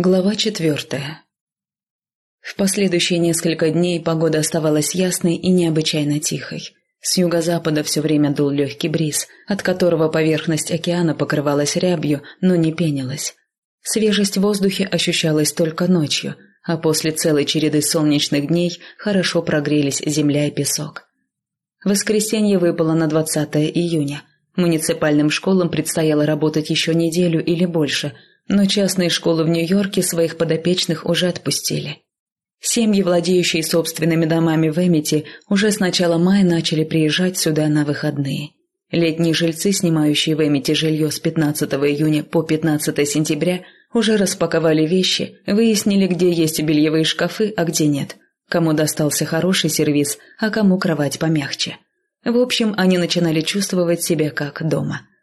Глава четвертая. В последующие несколько дней погода оставалась ясной и необычайно тихой. С юго-запада все время дул легкий бриз, от которого поверхность океана покрывалась рябью, но не пенилась. Свежесть в воздухе ощущалась только ночью, а после целой череды солнечных дней хорошо прогрелись земля и песок. Воскресенье выпало на 20 июня. Муниципальным школам предстояло работать еще неделю или больше – но частные школы в Нью-Йорке своих подопечных уже отпустили. Семьи, владеющие собственными домами в Эмити, уже с начала мая начали приезжать сюда на выходные. Летние жильцы, снимающие в Эмити жилье с 15 июня по 15 сентября, уже распаковали вещи, выяснили, где есть бельевые шкафы, а где нет, кому достался хороший сервис, а кому кровать помягче. В общем, они начинали чувствовать себя как дома –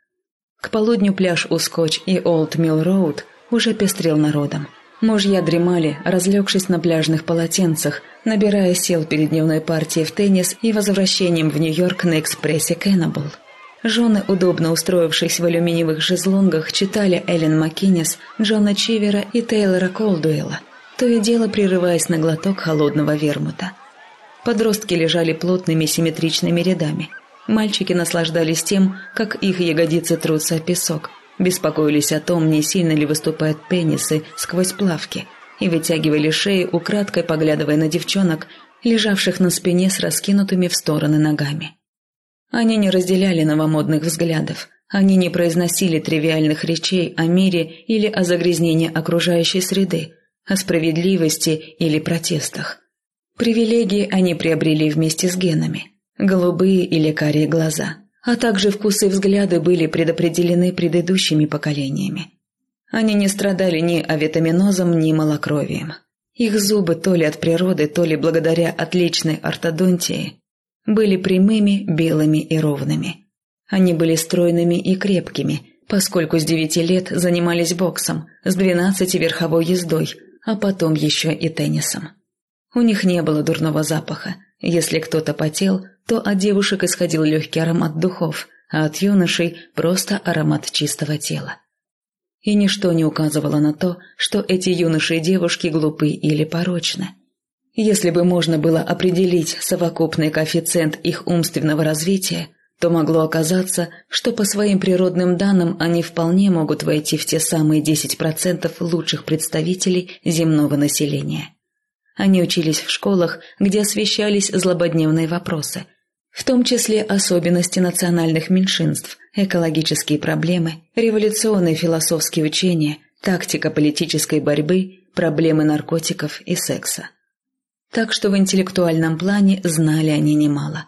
к полудню пляж у Скотч и Олд Милл Роуд уже пестрел народом. Мужья дремали, разлегшись на пляжных полотенцах, набирая сил перед дневной партией в теннис и возвращением в Нью-Йорк на экспрессе Кеннебл. Жены, удобно устроившись в алюминиевых жезлонгах, читали Эллен Маккинес, Джона Чивера и Тейлора Колдуэлла, то и дело прерываясь на глоток холодного вермута. Подростки лежали плотными симметричными рядами – Мальчики наслаждались тем, как их ягодицы трутся о песок, беспокоились о том, не сильно ли выступают пенисы сквозь плавки, и вытягивали шеи, украдкой поглядывая на девчонок, лежавших на спине с раскинутыми в стороны ногами. Они не разделяли новомодных взглядов, они не произносили тривиальных речей о мире или о загрязнении окружающей среды, о справедливости или протестах. Привилегии они приобрели вместе с генами – Голубые или карие глаза, а также вкусы и взгляды были предопределены предыдущими поколениями. Они не страдали ни авитаминозом, ни малокровием. Их зубы то ли от природы, то ли благодаря отличной ортодонтии были прямыми, белыми и ровными. Они были стройными и крепкими, поскольку с девяти лет занимались боксом, с двенадцати верховой ездой, а потом еще и теннисом. У них не было дурного запаха. Если кто-то потел, то от девушек исходил легкий аромат духов, а от юношей просто аромат чистого тела. И ничто не указывало на то, что эти юноши и девушки глупы или порочны. Если бы можно было определить совокупный коэффициент их умственного развития, то могло оказаться, что по своим природным данным они вполне могут войти в те самые 10% лучших представителей земного населения. Они учились в школах, где освещались злободневные вопросы, в том числе особенности национальных меньшинств, экологические проблемы, революционные философские учения, тактика политической борьбы, проблемы наркотиков и секса. Так что в интеллектуальном плане знали они немало.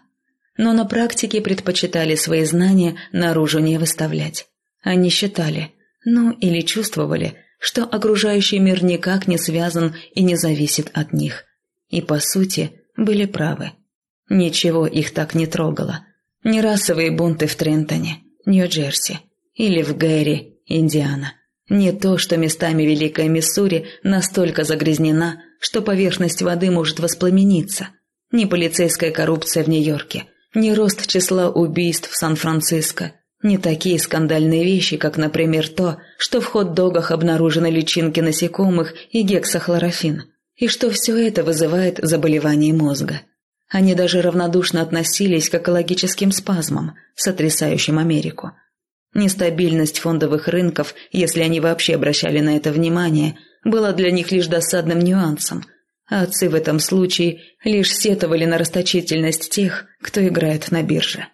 Но на практике предпочитали свои знания наружу не выставлять. Они считали, ну или чувствовали, что окружающий мир никак не связан и не зависит от них. И по сути были правы – Ничего их так не трогало. Ни расовые бунты в Трентоне, Нью-Джерси или в Гэри, Индиана. Не то, что местами Великая Миссури настолько загрязнена, что поверхность воды может воспламениться. Ни полицейская коррупция в Нью-Йорке, ни рост числа убийств в Сан-Франциско, не такие скандальные вещи, как, например, то, что в хот-догах обнаружены личинки насекомых и гексохлорофин, и что все это вызывает заболевание мозга. Они даже равнодушно относились к экологическим спазмам, сотрясающим Америку. Нестабильность фондовых рынков, если они вообще обращали на это внимание, была для них лишь досадным нюансом, а отцы в этом случае лишь сетовали на расточительность тех, кто играет на бирже.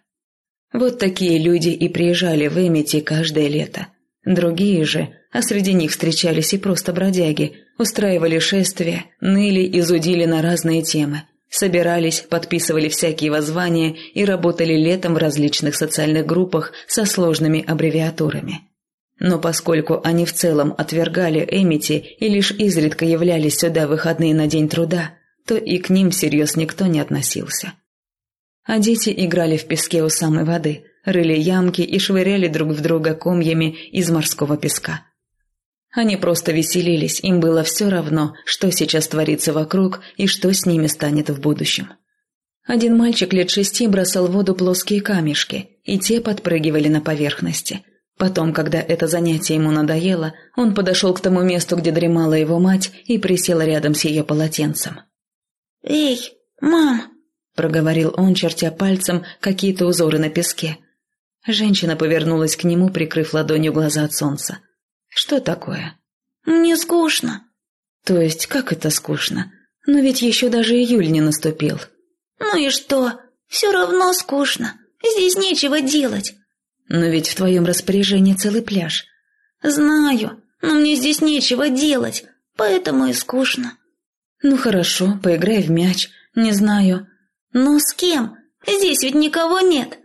Вот такие люди и приезжали в Эмити каждое лето. Другие же, а среди них встречались и просто бродяги, устраивали шествия, ныли и зудили на разные темы – собирались, подписывали всякие воззвания и работали летом в различных социальных группах со сложными аббревиатурами. Но поскольку они в целом отвергали Эмити и лишь изредка являлись сюда выходные на день труда, то и к ним всерьез никто не относился. А дети играли в песке у самой воды, рыли ямки и швыряли друг в друга комьями из морского песка. Они просто веселились, им было все равно, что сейчас творится вокруг и что с ними станет в будущем. Один мальчик лет шести бросал в воду плоские камешки, и те подпрыгивали на поверхности. Потом, когда это занятие ему надоело, он подошел к тому месту, где дремала его мать, и присел рядом с ее полотенцем. «Эй, мам!» – проговорил он, чертя пальцем какие-то узоры на песке. Женщина повернулась к нему, прикрыв ладонью глаза от солнца. «Что такое?» «Мне скучно». «То есть как это скучно? Но ведь еще даже июль не наступил». «Ну и что? Все равно скучно. Здесь нечего делать». «Но ведь в твоем распоряжении целый пляж». «Знаю, но мне здесь нечего делать, поэтому и скучно». «Ну хорошо, поиграй в мяч. Не знаю». «Ну с кем? Здесь ведь никого нет».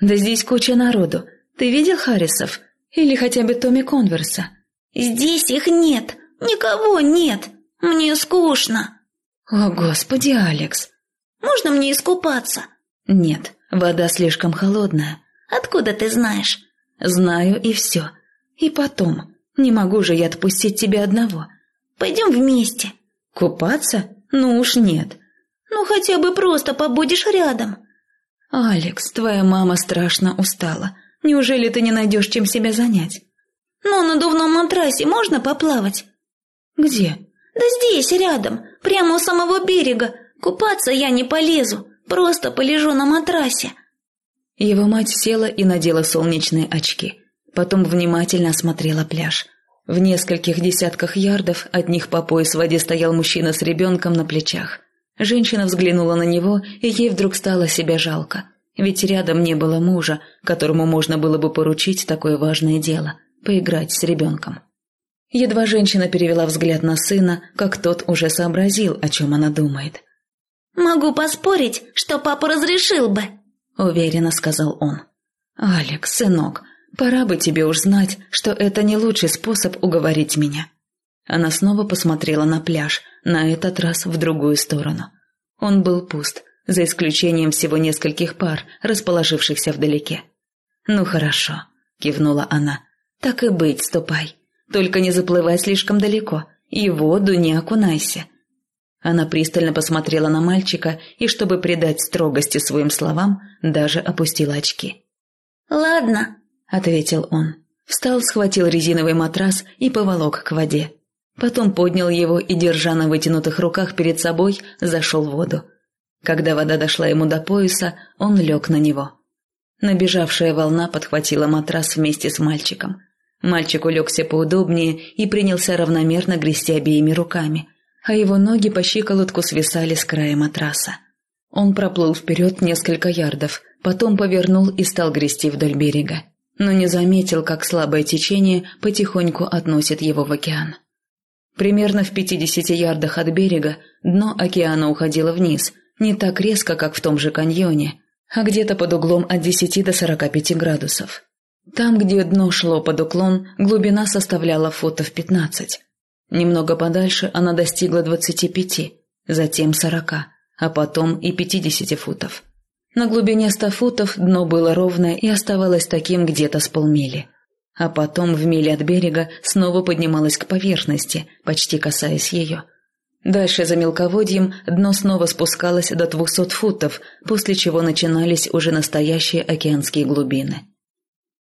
«Да здесь куча народу. Ты видел Харрисов? Или хотя бы Томми Конверса?» «Здесь их нет. Никого нет. Мне скучно». «О, Господи, Алекс!» «Можно мне искупаться?» «Нет, вода слишком холодная». «Откуда ты знаешь?» «Знаю и все. И потом, не могу же я отпустить тебя одного». «Пойдем вместе». «Купаться? Ну уж нет». «Ну хотя бы просто побудешь рядом». «Алекс, твоя мама страшно устала. Неужели ты не найдешь чем себя занять?» «Но на надувном матрасе можно поплавать?» «Где?» «Да здесь, рядом, прямо у самого берега. Купаться я не полезу, просто полежу на матрасе». Его мать села и надела солнечные очки. Потом внимательно осмотрела пляж. В нескольких десятках ярдов от них по пояс в воде стоял мужчина с ребенком на плечах. Женщина взглянула на него, и ей вдруг стало себя жалко. Ведь рядом не было мужа, которому можно было бы поручить такое важное дело – поиграть с ребенком. Едва женщина перевела взгляд на сына, как тот уже сообразил, о чем она думает. «Могу поспорить, что папа разрешил бы», – уверенно сказал он. «Алекс, сынок, пора бы тебе уж знать, что это не лучший способ уговорить меня». Она снова посмотрела на пляж, на этот раз в другую сторону. Он был пуст, за исключением всего нескольких пар, расположившихся вдалеке. «Ну хорошо», – кивнула она. «Так и быть, ступай. Только не заплывай слишком далеко, и в воду не окунайся». Она пристально посмотрела на мальчика и, чтобы придать строгости своим словам, даже опустила очки. «Ладно», — ответил он. Встал, схватил резиновый матрас и поволок к воде. Потом поднял его и, держа на вытянутых руках перед собой, зашел в воду. Когда вода дошла ему до пояса, он лег на него. Набежавшая волна подхватила матрас вместе с мальчиком. Мальчик улегся поудобнее и принялся равномерно грести обеими руками, а его ноги по щиколотку свисали с края матраса. Он проплыл вперед несколько ярдов, потом повернул и стал грести вдоль берега, но не заметил, как слабое течение потихоньку относит его в океан. Примерно в 50 ярдах от берега дно океана уходило вниз, не так резко, как в том же каньоне, а где-то под углом от 10 до 45 градусов. Там, где дно шло под уклон, глубина составляла футов 15. Немного подальше она достигла 25, затем 40, а потом и 50 футов. На глубине 100 футов дно было ровное и оставалось таким где-то с полмили а потом в миле от берега снова поднималась к поверхности, почти касаясь ее. Дальше за мелководьем дно снова спускалось до двухсот футов, после чего начинались уже настоящие океанские глубины.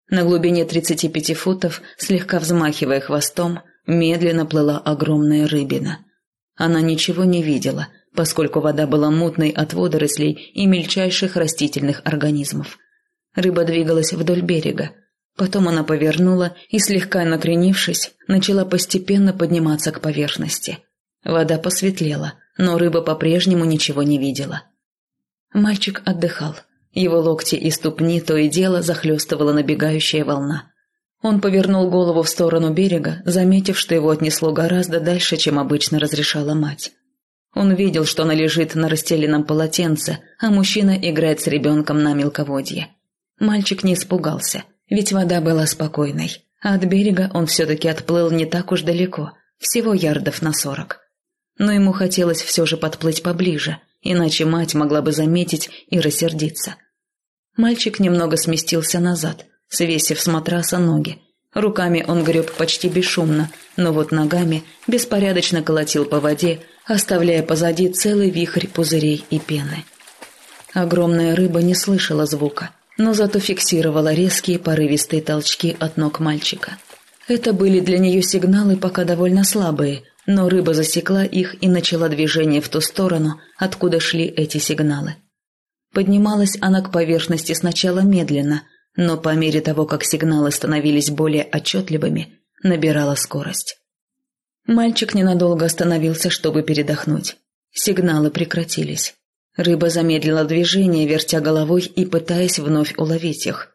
На глубине 35 футов, слегка взмахивая хвостом, медленно плыла огромная рыбина. Она ничего не видела, поскольку вода была мутной от водорослей и мельчайших растительных организмов. Рыба двигалась вдоль берега, Потом она повернула и, слегка накренившись, начала постепенно подниматься к поверхности. Вода посветлела, но рыба по-прежнему ничего не видела. Мальчик отдыхал. Его локти и ступни то и дело захлестывала набегающая волна. Он повернул голову в сторону берега, заметив, что его отнесло гораздо дальше, чем обычно разрешала мать. Он видел, что она лежит на расстеленном полотенце, а мужчина играет с ребенком на мелководье. Мальчик не испугался – ведь вода была спокойной, а от берега он все-таки отплыл не так уж далеко, всего ярдов на сорок. Но ему хотелось все же подплыть поближе, иначе мать могла бы заметить и рассердиться. Мальчик немного сместился назад, свесив с матраса ноги. Руками он греб почти бесшумно, но вот ногами беспорядочно колотил по воде, оставляя позади целый вихрь пузырей и пены. Огромная рыба не слышала звука – но зато фиксировала резкие порывистые толчки от ног мальчика. Это были для нее сигналы пока довольно слабые, но рыба засекла их и начала движение в ту сторону, откуда шли эти сигналы. Поднималась она к поверхности сначала медленно, но по мере того, как сигналы становились более отчетливыми, набирала скорость. Мальчик ненадолго остановился, чтобы передохнуть. Сигналы прекратились. Рыба замедлила движение, вертя головой и пытаясь вновь уловить их.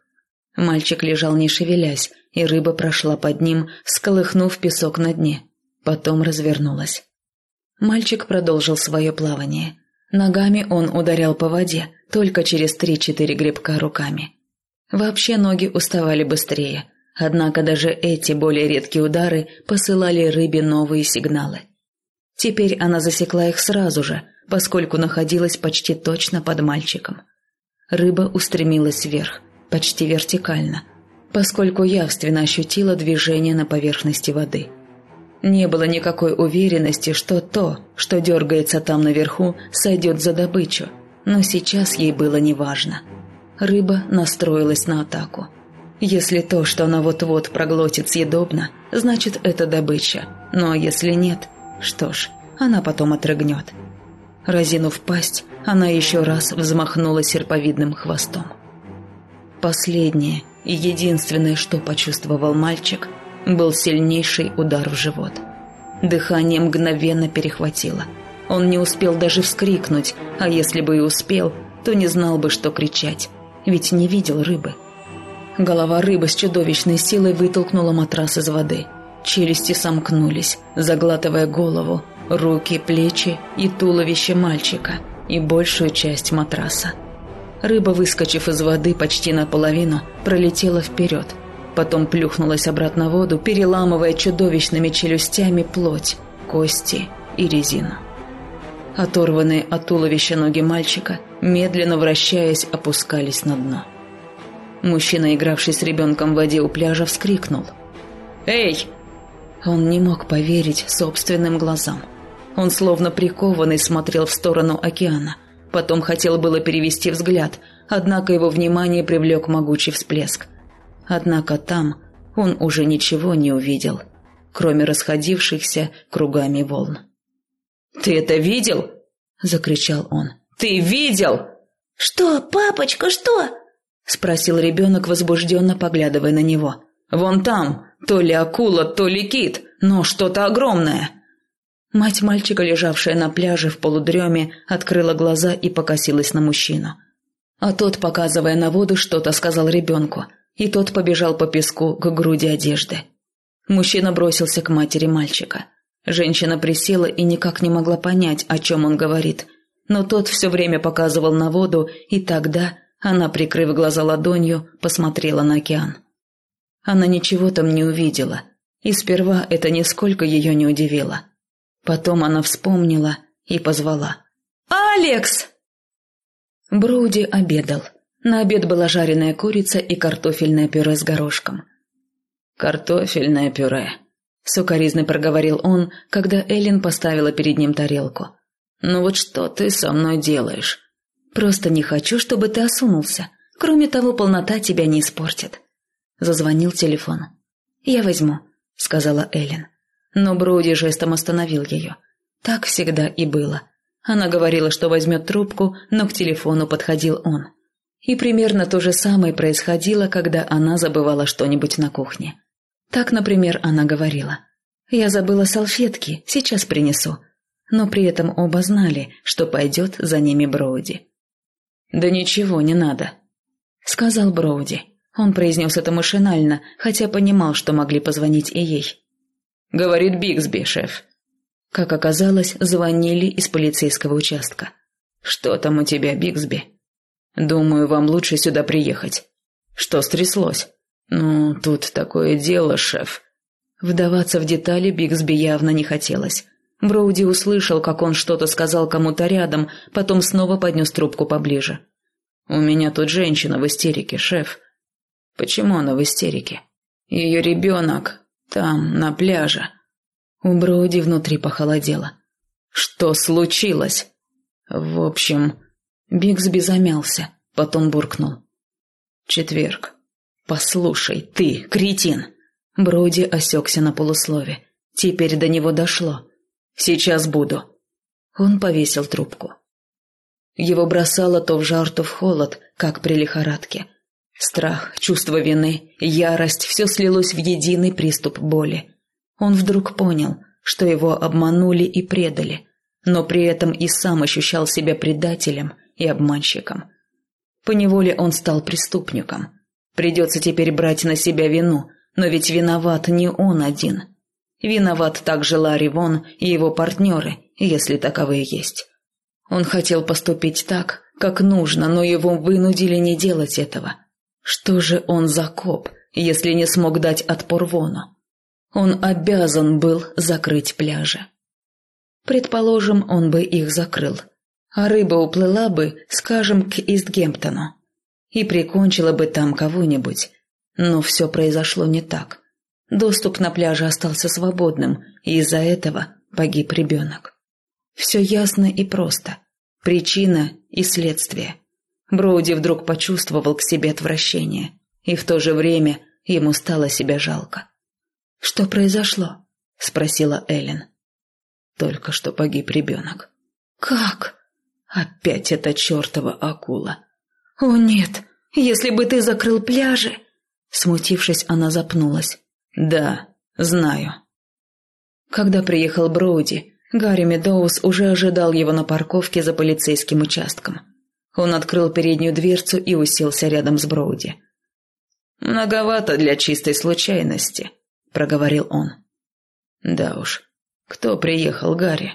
Мальчик лежал не шевелясь, и рыба прошла под ним, сколыхнув песок на дне. Потом развернулась. Мальчик продолжил свое плавание. Ногами он ударял по воде, только через три-четыре грибка руками. Вообще ноги уставали быстрее, однако даже эти более редкие удары посылали рыбе новые сигналы. Теперь она засекла их сразу же, поскольку находилась почти точно под мальчиком. Рыба устремилась вверх, почти вертикально, поскольку явственно ощутила движение на поверхности воды. Не было никакой уверенности, что то, что дергается там наверху, сойдет за добычу, но сейчас ей было неважно. Рыба настроилась на атаку. Если то, что она вот-вот проглотит, съедобно, значит это добыча, но если нет, что ж, она потом отрыгнет. Разинув пасть, она еще раз взмахнула серповидным хвостом. Последнее и единственное, что почувствовал мальчик, был сильнейший удар в живот. Дыхание мгновенно перехватило. Он не успел даже вскрикнуть, а если бы и успел, то не знал бы, что кричать, ведь не видел рыбы. Голова рыбы с чудовищной силой вытолкнула матрас из воды. Челюсти сомкнулись, заглатывая голову, руки, плечи и туловище мальчика и большую часть матраса. Рыба, выскочив из воды почти наполовину, пролетела вперед. Потом плюхнулась обратно в воду, переламывая чудовищными челюстями плоть, кости и резину. Оторванные от туловища ноги мальчика, медленно вращаясь, опускались на дно. Мужчина, игравший с ребенком в воде у пляжа, вскрикнул. «Эй!» Он не мог поверить собственным глазам. Он словно прикованный смотрел в сторону океана – Потом хотел было перевести взгляд, однако его внимание привлек могучий всплеск. Однако там он уже ничего не увидел, кроме расходившихся кругами волн. «Ты это видел?» – закричал он. «Ты видел?» «Что, папочка, что?» – спросил ребенок, возбужденно поглядывая на него. «Вон там, то ли акула, то ли кит, но что-то огромное». Мать мальчика, лежавшая на пляже в полудреме, открыла глаза и покосилась на мужчину. А тот, показывая на воду, что-то сказал ребенку, и тот побежал по песку к груди одежды. Мужчина бросился к матери мальчика. Женщина присела и никак не могла понять, о чем он говорит, но тот все время показывал на воду, и тогда она, прикрыв глаза ладонью, посмотрела на океан. Она ничего там не увидела, и сперва это нисколько ее не удивило – Потом она вспомнила и позвала. «Алекс!» Броуди обедал. На обед была жареная курица и картофельное пюре с горошком. «Картофельное пюре», — сукоризно проговорил он, когда Эллен поставила перед ним тарелку. «Ну вот что ты со мной делаешь?» «Просто не хочу, чтобы ты осунулся. Кроме того, полнота тебя не испортит». Зазвонил телефон. «Я возьму», — сказала Эллен. Но Броуди жестом остановил ее. Так всегда и было. Она говорила, что возьмет трубку, но к телефону подходил он. И примерно то же самое происходило, когда она забывала что-нибудь на кухне. Так, например, она говорила. «Я забыла салфетки, сейчас принесу». Но при этом оба знали, что пойдет за ними Броуди. «Да ничего не надо», — сказал Броуди. Он произнес это машинально, хотя понимал, что могли позвонить и ей. — говорит Бигсби, шеф. Как оказалось, звонили из полицейского участка. «Что там у тебя, Бигсби?» «Думаю, вам лучше сюда приехать». «Что стряслось?» «Ну, тут такое дело, шеф». Вдаваться в детали Бигсби явно не хотелось. Броуди услышал, как он что-то сказал кому-то рядом, потом снова поднес трубку поближе. «У меня тут женщина в истерике, шеф». «Почему она в истерике?» «Ее ребенок там, на пляже. У Броуди внутри похолодело. Что случилось? В общем, Бигсби замялся, потом буркнул. четверг. Послушай, ты, кретин!» Броуди осекся на полуслове. Теперь до него дошло. «Сейчас буду». Он повесил трубку. Его бросало то в жар, то в холод, как при лихорадке. Страх, чувство вины, ярость – все слилось в единый приступ боли. Он вдруг понял, что его обманули и предали, но при этом и сам ощущал себя предателем и обманщиком. Поневоле он стал преступником. Придется теперь брать на себя вину, но ведь виноват не он один. Виноват также Ларри Вон и его партнеры, если таковые есть. Он хотел поступить так, как нужно, но его вынудили не делать этого. Что же он за коп, если не смог дать отпор Вону? Он обязан был закрыть пляжи. Предположим, он бы их закрыл, а рыба уплыла бы, скажем, к Истгемптону и прикончила бы там кого-нибудь. Но все произошло не так. Доступ на пляже остался свободным, и из-за этого погиб ребенок. Все ясно и просто. Причина и следствие. Броуди вдруг почувствовал к себе отвращение, и в то же время ему стало себя жалко. «Что произошло?» – спросила Эллен. Только что погиб ребенок. «Как?» «Опять эта чертова акула!» «О нет, если бы ты закрыл пляжи...» Смутившись, она запнулась. «Да, знаю». Когда приехал Броуди, Гарри Медоуз уже ожидал его на парковке за полицейским участком. Он открыл переднюю дверцу и уселся рядом с Броуди. «Многовато для чистой случайности», — проговорил он. «Да уж, кто приехал, Гарри?»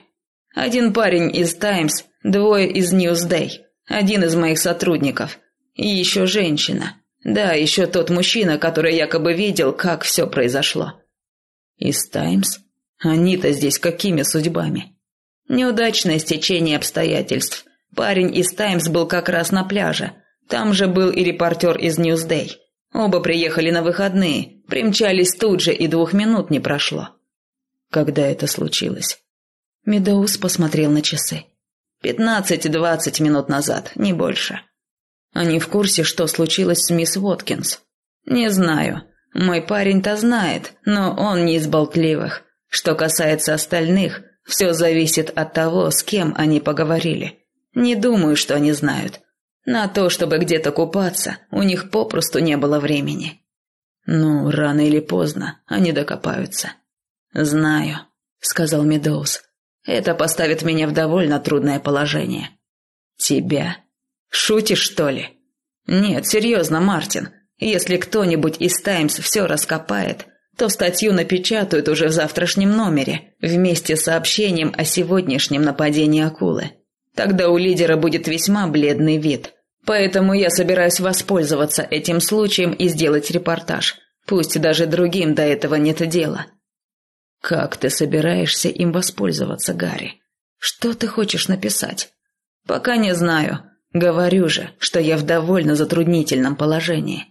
«Один парень из «Таймс», двое из «Ньюсдей», один из моих сотрудников. И еще женщина. Да, еще тот мужчина, который якобы видел, как все произошло». «Из «Таймс»? Они-то здесь какими судьбами?» «Неудачное стечение обстоятельств. Парень из «Таймс» был как раз на пляже. Там же был и репортер из «Ньюсдей». Оба приехали на выходные, примчались тут же, и двух минут не прошло. Когда это случилось? Медоуз посмотрел на часы. «Пятнадцать-двадцать минут назад, не больше». «Они в курсе, что случилось с мисс Воткинс?» «Не знаю. Мой парень-то знает, но он не из болтливых. Что касается остальных, все зависит от того, с кем они поговорили. Не думаю, что они знают. На то, чтобы где-то купаться, у них попросту не было времени. Ну, рано или поздно они докопаются. Знаю, сказал Медоуз. Это поставит меня в довольно трудное положение. Тебя? Шутишь, что ли? Нет, серьезно, Мартин. Если кто-нибудь из Таймс все раскопает, то статью напечатают уже в завтрашнем номере, вместе с сообщением о сегодняшнем нападении акулы. Тогда у лидера будет весьма бледный вид. Поэтому я собираюсь воспользоваться этим случаем и сделать репортаж. Пусть даже другим до этого нет дела. Как ты собираешься им воспользоваться, Гарри? Что ты хочешь написать? Пока не знаю. Говорю же, что я в довольно затруднительном положении.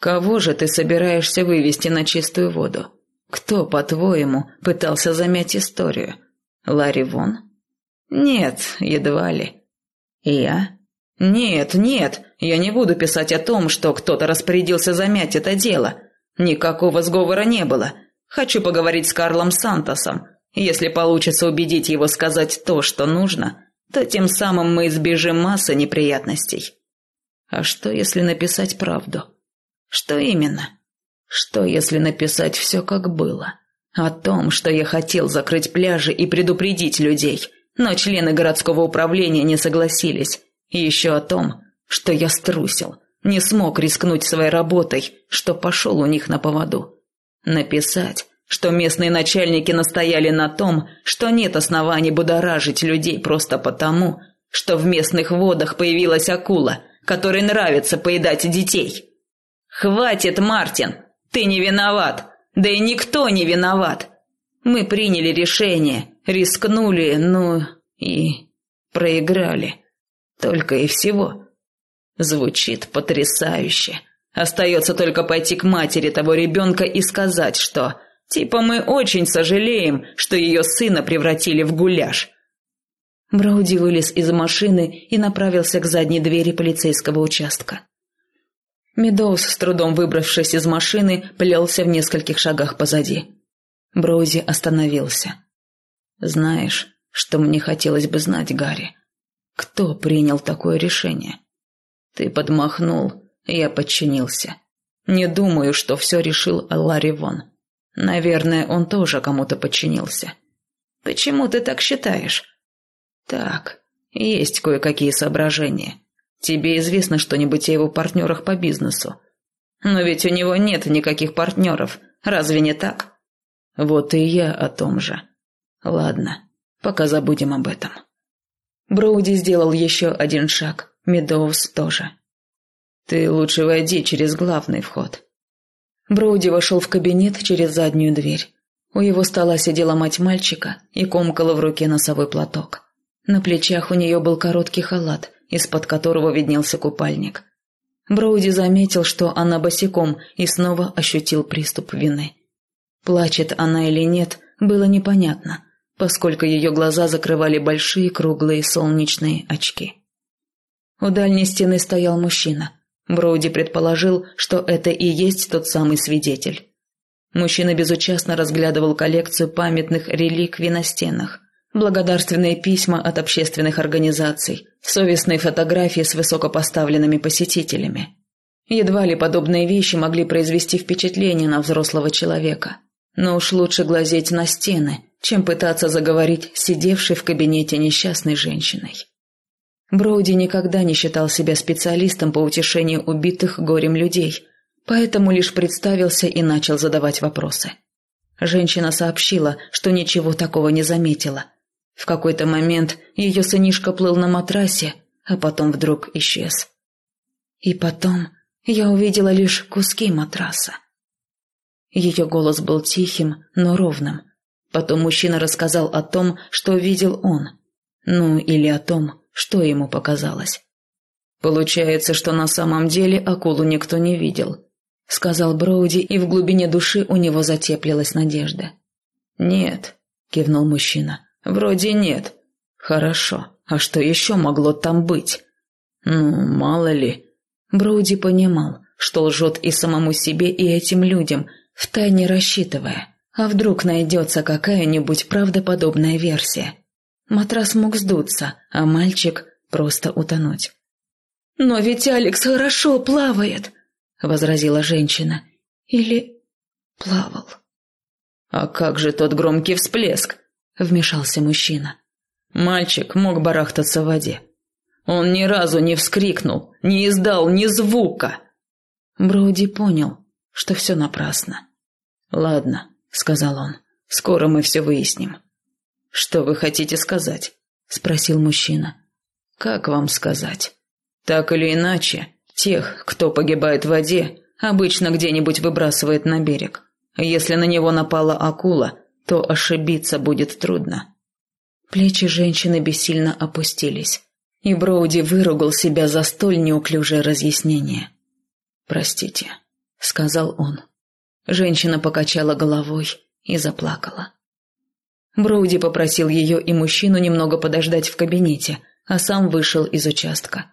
Кого же ты собираешься вывести на чистую воду? Кто, по-твоему, пытался замять историю? Ларри Вон? Нет, едва ли. Я? Нет, нет, я не буду писать о том, что кто-то распорядился замять это дело. Никакого сговора не было. Хочу поговорить с Карлом Сантосом. Если получится убедить его сказать то, что нужно, то тем самым мы избежим массы неприятностей. А что, если написать правду? Что именно? Что, если написать все, как было? О том, что я хотел закрыть пляжи и предупредить людей, но члены городского управления не согласились. И еще о том, что я струсил, не смог рискнуть своей работой, что пошел у них на поводу. Написать, что местные начальники настояли на том, что нет оснований будоражить людей просто потому, что в местных водах появилась акула, которой нравится поедать детей. «Хватит, Мартин! Ты не виноват! Да и никто не виноват! Мы приняли решение, рискнули, ну и проиграли. Только и всего. Звучит потрясающе. Остается только пойти к матери того ребенка и сказать, что типа мы очень сожалеем, что ее сына превратили в гуляш. Брауди вылез из машины и направился к задней двери полицейского участка. Медоуз, с трудом выбравшись из машины, плелся в нескольких шагах позади. Броузи остановился. «Знаешь, что мне хотелось бы знать, Гарри? Кто принял такое решение? Ты подмахнул, я подчинился. Не думаю, что все решил Ларри Вон. Наверное, он тоже кому-то подчинился. Почему ты так считаешь? Так, есть кое-какие соображения. Тебе известно что-нибудь о его партнерах по бизнесу? Но ведь у него нет никаких партнеров, разве не так? Вот и я о том же. Ладно, пока забудем об этом. Броуди сделал еще один шаг, Медоуз тоже. Ты лучше войди через главный вход. Броуди вошел в кабинет через заднюю дверь. У его стола сидела мать мальчика и комкала в руке носовой платок. На плечах у нее был короткий халат, из-под которого виднелся купальник. Броуди заметил, что она босиком, и снова ощутил приступ вины. Плачет она или нет, было непонятно, поскольку ее глаза закрывали большие круглые солнечные очки. У дальней стены стоял мужчина. Броуди предположил, что это и есть тот самый свидетель. Мужчина безучастно разглядывал коллекцию памятных реликвий на стенах, благодарственные письма от общественных организаций, совестные фотографии с высокопоставленными посетителями. Едва ли подобные вещи могли произвести впечатление на взрослого человека. Но уж лучше глазеть на стены, чем пытаться заговорить сидевшей в кабинете несчастной женщиной. Броуди никогда не считал себя специалистом по утешению убитых горем людей – поэтому лишь представился и начал задавать вопросы. Женщина сообщила, что ничего такого не заметила. В какой-то момент ее сынишка плыл на матрасе, а потом вдруг исчез. И потом я увидела лишь куски матраса. Ее голос был тихим, но ровным. Потом мужчина рассказал о том, что видел он. Ну, или о том, что ему показалось. Получается, что на самом деле акулу никто не видел. — сказал Броуди, и в глубине души у него затеплилась надежда. «Нет», — кивнул мужчина, — «вроде нет». «Хорошо, а что еще могло там быть?» «Ну, мало ли». Броуди понимал, что лжет и самому себе, и этим людям, втайне рассчитывая, а вдруг найдется какая-нибудь правдоподобная версия. Матрас мог сдуться, а мальчик просто утонуть. «Но ведь Алекс хорошо плавает!» возразила женщина. Или плавал. А как же тот громкий всплеск? вмешался мужчина. Мальчик мог барахтаться в воде. Он ни разу не вскрикнул, не издал ни звука. Броуди понял, что все напрасно. «Ладно», — сказал он, — «скоро мы все выясним». «Что вы хотите сказать?» — спросил мужчина. «Как вам сказать? Так или иначе, Тех, кто погибает в воде, обычно где-нибудь выбрасывает на берег. Если на него напала акула, то ошибиться будет трудно. Плечи женщины бессильно опустились, и Броуди выругал себя за столь неуклюжее разъяснение. «Простите», — сказал он. Женщина покачала головой и заплакала. Броуди попросил ее и мужчину немного подождать в кабинете, а сам вышел из участка.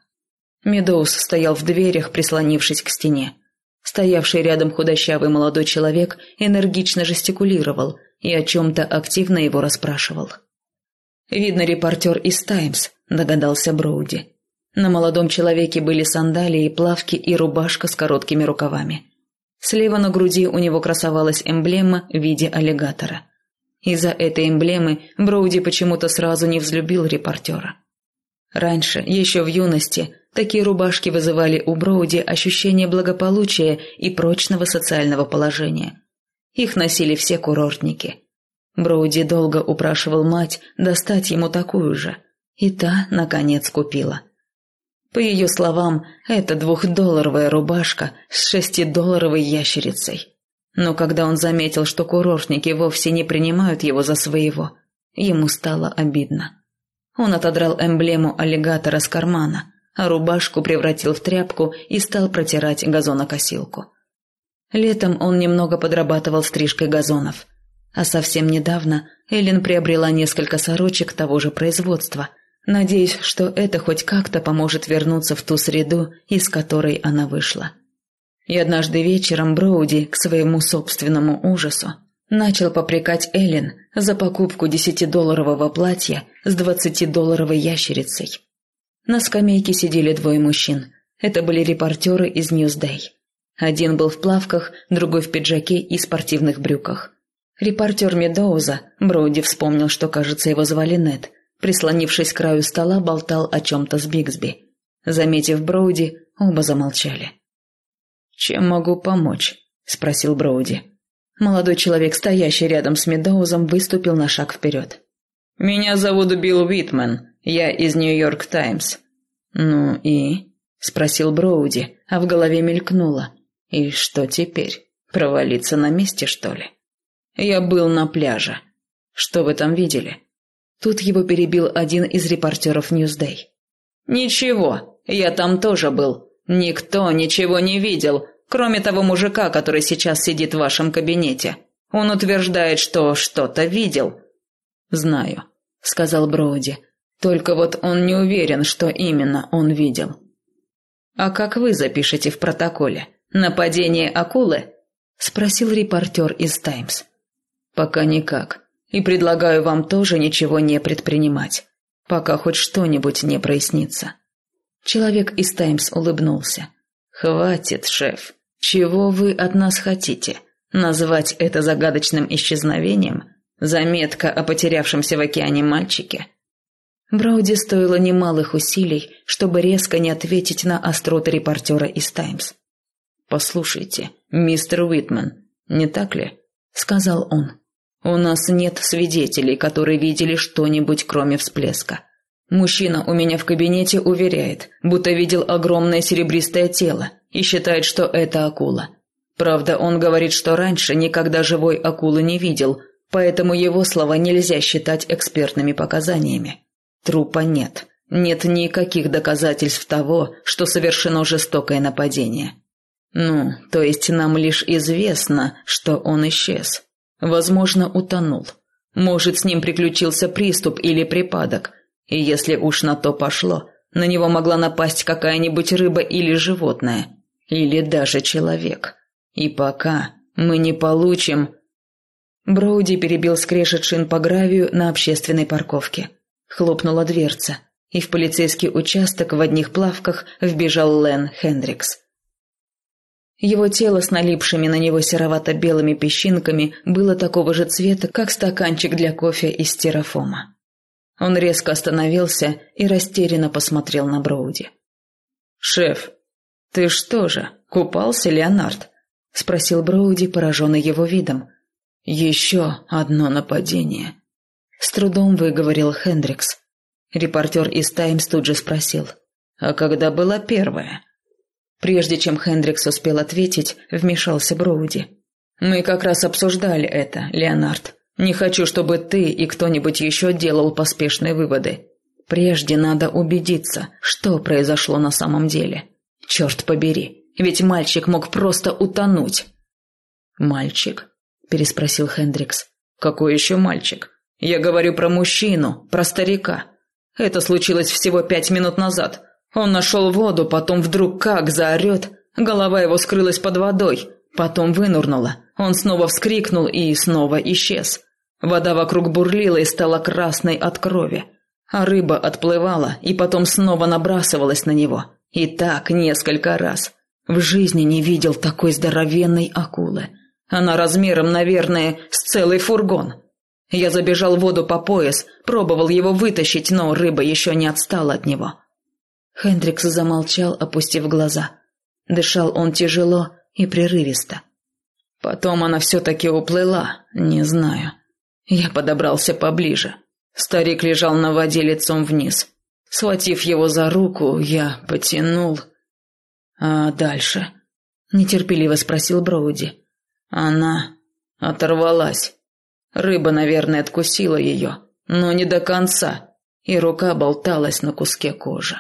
Медоуз стоял в дверях, прислонившись к стене. Стоявший рядом худощавый молодой человек энергично жестикулировал и о чем-то активно его расспрашивал. «Видно, репортер из «Таймс», — догадался Броуди. На молодом человеке были сандалии, плавки и рубашка с короткими рукавами. Слева на груди у него красовалась эмблема в виде аллигатора. Из-за этой эмблемы Броуди почему-то сразу не взлюбил репортера. Раньше, еще в юности, Такие рубашки вызывали у Броуди ощущение благополучия и прочного социального положения. Их носили все курортники. Броуди долго упрашивал мать достать ему такую же, и та, наконец, купила. По ее словам, это двухдолларовая рубашка с шестидолларовой ящерицей. Но когда он заметил, что курортники вовсе не принимают его за своего, ему стало обидно. Он отодрал эмблему аллигатора с кармана, а рубашку превратил в тряпку и стал протирать газонокосилку. Летом он немного подрабатывал стрижкой газонов. А совсем недавно Эллен приобрела несколько сорочек того же производства, надеясь, что это хоть как-то поможет вернуться в ту среду, из которой она вышла. И однажды вечером Броуди, к своему собственному ужасу, начал попрекать Эллен за покупку десятидолларового платья с двадцатидолларовой ящерицей. На скамейке сидели двое мужчин. Это были репортеры из Ньюсдей. Один был в плавках, другой в пиджаке и спортивных брюках. Репортер Медоуза, Броуди вспомнил, что, кажется, его звали Нед, прислонившись к краю стола, болтал о чем-то с Бигсби. Заметив Броуди, оба замолчали. «Чем могу помочь?» – спросил Броуди. Молодой человек, стоящий рядом с Медоузом, выступил на шаг вперед. «Меня зовут Билл Уитмен. Я из Нью-Йорк Таймс». «Ну и?» – спросил Броуди, а в голове мелькнуло. «И что теперь? Провалиться на месте, что ли?» «Я был на пляже. Что вы там видели?» Тут его перебил один из репортеров Ньюсдей. «Ничего, я там тоже был. Никто ничего не видел, кроме того мужика, который сейчас сидит в вашем кабинете. Он утверждает, что что-то видел». «Знаю», — сказал Броуди. «Только вот он не уверен, что именно он видел». «А как вы запишете в протоколе? Нападение акулы?» — спросил репортер из «Таймс». «Пока никак и предлагаю вам тоже ничего не предпринимать, пока хоть что-нибудь не прояснится». Человек из «Таймс» улыбнулся. «Хватит, шеф. Чего вы от нас хотите? Назвать это загадочным исчезновением? Заметка о потерявшемся в океане мальчике?» Брауди стоило немалых усилий, чтобы резко не ответить на остроты репортера из «Таймс». «Послушайте, мистер Уитман, не так ли?» — сказал он. У нас нет свидетелей, которые видели что-нибудь, кроме всплеска. Мужчина у меня в кабинете уверяет, будто видел огромное серебристое тело и считает, что это акула. Правда, он говорит, что раньше никогда живой акулы не видел, поэтому его слова нельзя считать экспертными показаниями. Трупа нет. Нет никаких доказательств того, что совершено жестокое нападение. Ну, то есть нам лишь известно, что он исчез. Возможно, утонул. Может, с ним приключился приступ или припадок. И если уж на то пошло, на него могла напасть какая-нибудь рыба или животное. Или даже человек. И пока мы не получим... Броуди перебил скрежет шин по гравию на общественной парковке. Хлопнула дверца, и в полицейский участок в одних плавках вбежал Лен Хендрикс. Его тело с налипшими на него серовато-белыми песчинками было такого же цвета, как стаканчик для кофе из стерофома. Он резко остановился и растерянно посмотрел на Броуди. «Шеф, ты что же, купался, Леонард?» – спросил Броуди, пораженный его видом. «Еще одно нападение», – с трудом выговорил Хендрикс. Репортер из «Таймс» тут же спросил. «А когда было первое?» Прежде чем Хендрикс успел ответить, вмешался Броуди. «Мы как раз обсуждали это, Леонард. Не хочу, чтобы ты и кто-нибудь еще делал поспешные выводы. Прежде надо убедиться, что произошло на самом деле. Черт побери, ведь мальчик мог просто утонуть». «Мальчик?» – переспросил Хендрикс. «Какой еще мальчик? Я говорю про мужчину, про старика. Это случилось всего пять минут назад. Он нашел воду, потом вдруг как заорет. Голова его скрылась под водой, потом вынурнула. Он снова вскрикнул и снова исчез. Вода вокруг бурлила и стала красной от крови. А рыба отплывала и потом снова набрасывалась на него. И так несколько раз. В жизни не видел такой здоровенной акулы. Она размером, наверное, с целый фургон. Я забежал в воду по пояс, пробовал его вытащить, но рыба еще не отстала от него. Хендрикс замолчал, опустив глаза. Дышал он тяжело и прерывисто. Потом она все-таки уплыла, не знаю. Я подобрался поближе. Старик лежал на воде лицом вниз. Схватив его за руку, я потянул. А дальше? Нетерпеливо спросил Броуди. Она оторвалась. Рыба, наверное, откусила ее, но не до конца, и рука болталась на куске кожи.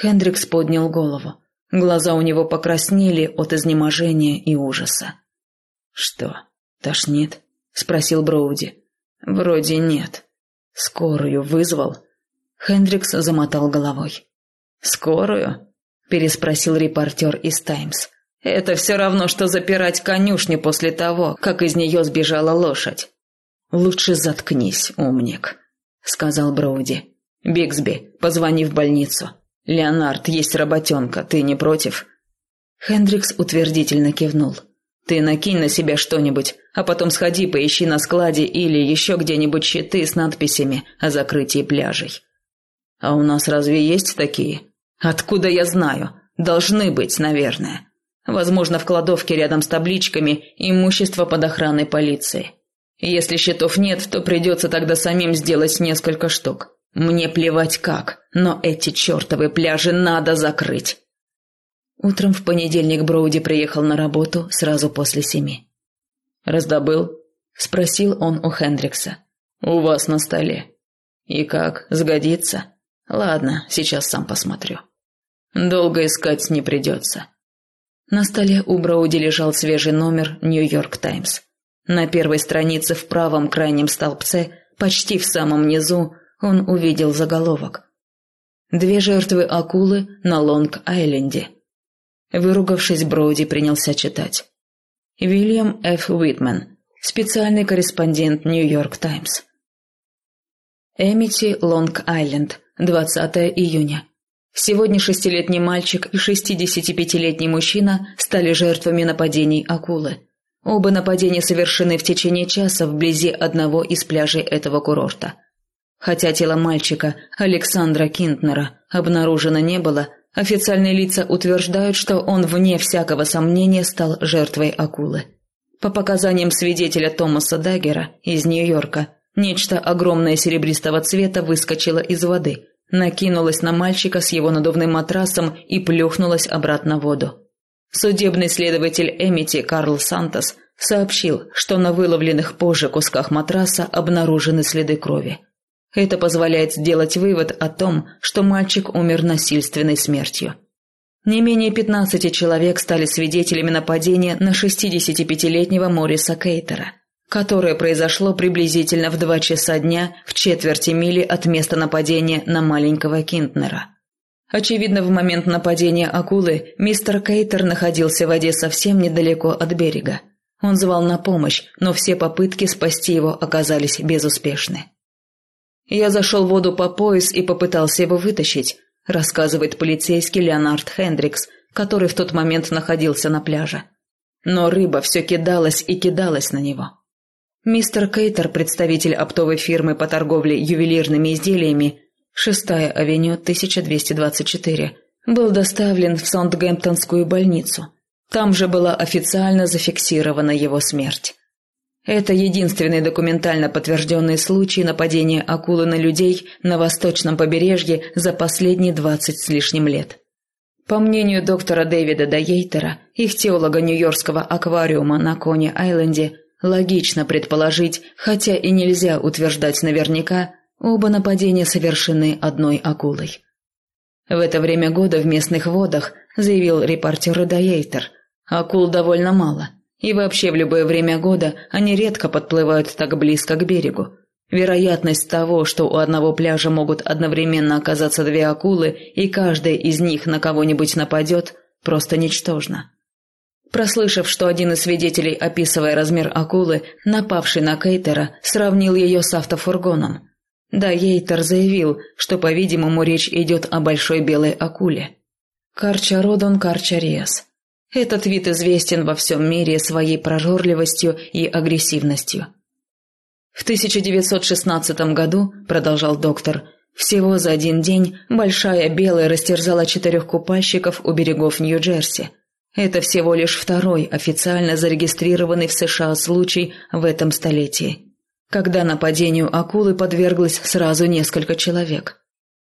Хендрикс поднял голову. Глаза у него покраснели от изнеможения и ужаса. «Что, тошнит?» – спросил Броуди. «Вроде нет. Скорую вызвал?» Хендрикс замотал головой. «Скорую?» – переспросил репортер из «Таймс». Это все равно, что запирать конюшню после того, как из нее сбежала лошадь. «Лучше заткнись, умник», — сказал Броуди. «Бигсби, позвони в больницу. Леонард, есть работенка, ты не против?» Хендрикс утвердительно кивнул. «Ты накинь на себя что-нибудь, а потом сходи поищи на складе или еще где-нибудь щиты с надписями о закрытии пляжей». «А у нас разве есть такие?» «Откуда я знаю? Должны быть, наверное. Возможно, в кладовке рядом с табличками «Имущество под охраной полиции». Если щитов нет, то придется тогда самим сделать несколько штук. Мне плевать как, но эти чертовы пляжи надо закрыть. Утром в понедельник Броуди приехал на работу сразу после семи. «Раздобыл?» – спросил он у Хендрикса. «У вас на столе». «И как, сгодится?» «Ладно, сейчас сам посмотрю». «Долго искать не придется». На столе у Броуди лежал свежий номер «Нью-Йорк Таймс». На первой странице в правом крайнем столбце, почти в самом низу, он увидел заголовок. «Две жертвы акулы на Лонг-Айленде». Выругавшись, Броуди принялся читать. Вильям Ф. Уитмен, специальный корреспондент «Нью-Йорк Таймс». Эмити, Лонг-Айленд, 20 июня. Сегодня шестилетний мальчик и 65-летний мужчина стали жертвами нападений акулы. Оба нападения совершены в течение часа вблизи одного из пляжей этого курорта. Хотя тело мальчика, Александра Кинтнера, обнаружено не было, официальные лица утверждают, что он вне всякого сомнения стал жертвой акулы. По показаниям свидетеля Томаса Даггера из Нью-Йорка, нечто огромное серебристого цвета выскочило из воды, накинулось на мальчика с его надувным матрасом и плюхнулось обратно в воду. Судебный следователь Эмити Карл Сантос сообщил, что на выловленных позже кусках матраса обнаружены следы крови. Это позволяет сделать вывод о том, что мальчик умер насильственной смертью. Не менее 15 человек стали свидетелями нападения на 65-летнего Мориса Кейтера, которое произошло приблизительно в 2 часа дня в четверти мили от места нападения на маленького Кинтнера. Очевидно, в момент нападения акулы мистер Кейтер находился в воде совсем недалеко от берега. Он звал на помощь, но все попытки спасти его оказались безуспешны. «Я зашел в воду по пояс и попытался его вытащить», рассказывает полицейский Леонард Хендрикс, который в тот момент находился на пляже. Но рыба все кидалась и кидалась на него. Мистер Кейтер, представитель оптовой фирмы по торговле ювелирными изделиями, Шестая авеню, 1224, был доставлен в Саундгемптонскую больницу. Там же была официально зафиксирована его смерть. Это единственный документально подтвержденный случай нападения акулы на людей на восточном побережье за последние двадцать с лишним лет. По мнению доктора Дэвида Дайейтера, их теолога Нью-Йоркского аквариума на Кони-Айленде, логично предположить, хотя и нельзя утверждать наверняка, Оба нападения совершены одной акулой. В это время года в местных водах, заявил репортер Родоейтер, акул довольно мало, и вообще в любое время года они редко подплывают так близко к берегу. Вероятность того, что у одного пляжа могут одновременно оказаться две акулы, и каждая из них на кого-нибудь нападет, просто ничтожна. Прослышав, что один из свидетелей, описывая размер акулы, напавший на Кейтера, сравнил ее с автофургоном – да, Ейтер заявил, что, по-видимому, речь идет о большой белой акуле. Карчародон карчариас. Этот вид известен во всем мире своей прожорливостью и агрессивностью. В 1916 году, продолжал доктор, всего за один день большая белая растерзала четырех купальщиков у берегов Нью-Джерси. Это всего лишь второй официально зарегистрированный в США случай в этом столетии когда нападению акулы подверглось сразу несколько человек.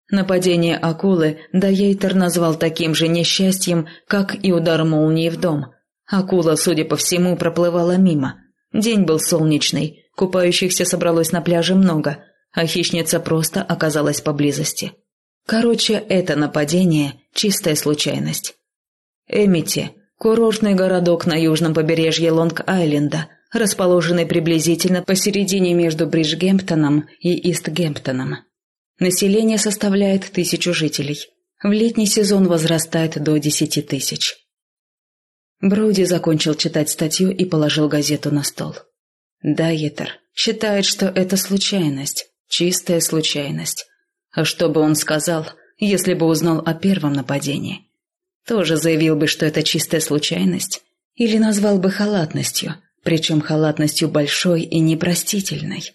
Нападение акулы Дайейтер назвал таким же несчастьем, как и удар молнии в дом. Акула, судя по всему, проплывала мимо. День был солнечный, купающихся собралось на пляже много, а хищница просто оказалась поблизости. Короче, это нападение – чистая случайность. Эмити – курортный городок на южном побережье Лонг-Айленда – расположенный приблизительно посередине между Бриджгемптоном и Истгемптоном. Население составляет тысячу жителей. В летний сезон возрастает до десяти тысяч. Броуди закончил читать статью и положил газету на стол. Дайетер считает, что это случайность, чистая случайность. А что бы он сказал, если бы узнал о первом нападении? Тоже заявил бы, что это чистая случайность? Или назвал бы халатностью, причем халатностью большой и непростительной?